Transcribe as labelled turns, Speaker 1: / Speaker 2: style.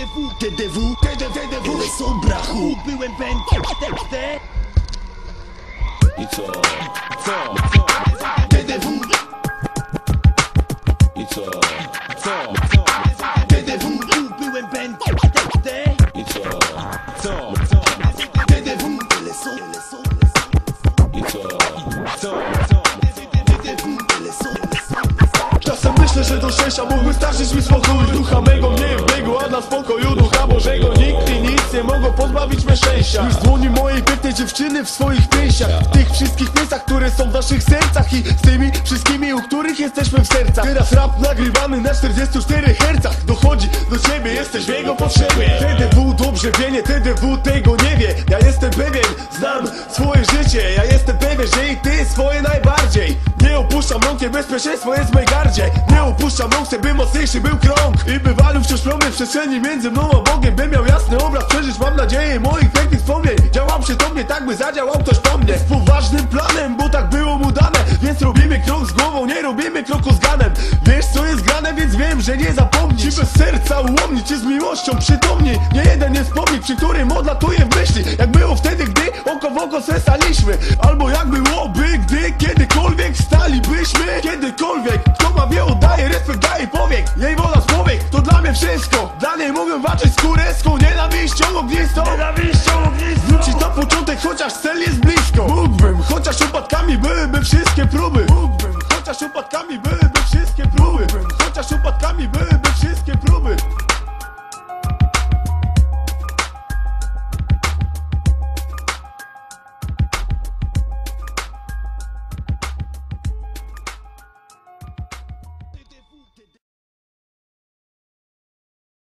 Speaker 1: TDW, TDW, TDW, TDW są brachu? Byłem pękiem, te,
Speaker 2: I co?
Speaker 1: Co, co TDW,
Speaker 2: I co?
Speaker 1: co, co? TDW, byłem pękiem, te,
Speaker 2: I co?
Speaker 1: Co, co? TDW, tyle są, tyle są, tyle są.
Speaker 2: I co?
Speaker 1: Co, co? TDW, tyle są, tyle są
Speaker 3: Czasem myślę, że do szczęścia mógłby starczyć mi spokój Ducha mego mnie w biegu, a dla spokoju Ducha Bożego. Nikt i nic nie mogą pozbawić mnie szczęścia Już dłoni mojej pięknej dziewczyny w swoich pięściach. W tych wszystkich miejscach, które są w naszych sercach I z tymi wszystkimi, u których jesteśmy w sercach. Teraz rap nagrywany na 44 hercach. Dochodzi do ciebie, jesteś w jego potrzebie. TDW dobrze wie, nie TDW tego nie wie. Ja jestem pewien, znam swoje życie. Ja jestem pewien, że i ty swoje najbardziej. Nie opuszczam rąk, niebezpieczeństwo jest w mej gardzie opuszczam chcę by mocniejszy był krąg. I by walił wciąż promień w przestrzeni między mną a Bogiem. By miał jasny obraz przeżyć, mam nadzieję moich pięknych wspomnień. Działam przy tobie, tak by zadziałał ktoś po mnie. Z poważnym planem, bo tak było mu dane. Więc robimy krok z głową, nie robimy kroku z ganem. Wiesz co jest grane, więc wiem, że nie zapomnisz Ci bez serca ułomni, ci z miłością przytomni. Nie jeden jest pomnik, przy którym odlatuje w myśli. Jak było wtedy, gdy oko w oko se staliśmy Albo jak byłoby, oddaje, respekt daje powiek Jej wola człowiek, to dla mnie wszystko. Dla niej mogę walczyć z nienawiścią ognistą. Nienawiścią ognistą. Wrócić na początek, chociaż cel jest blisko. Mógłbym, chociaż upadkami byłyby wszystkie próby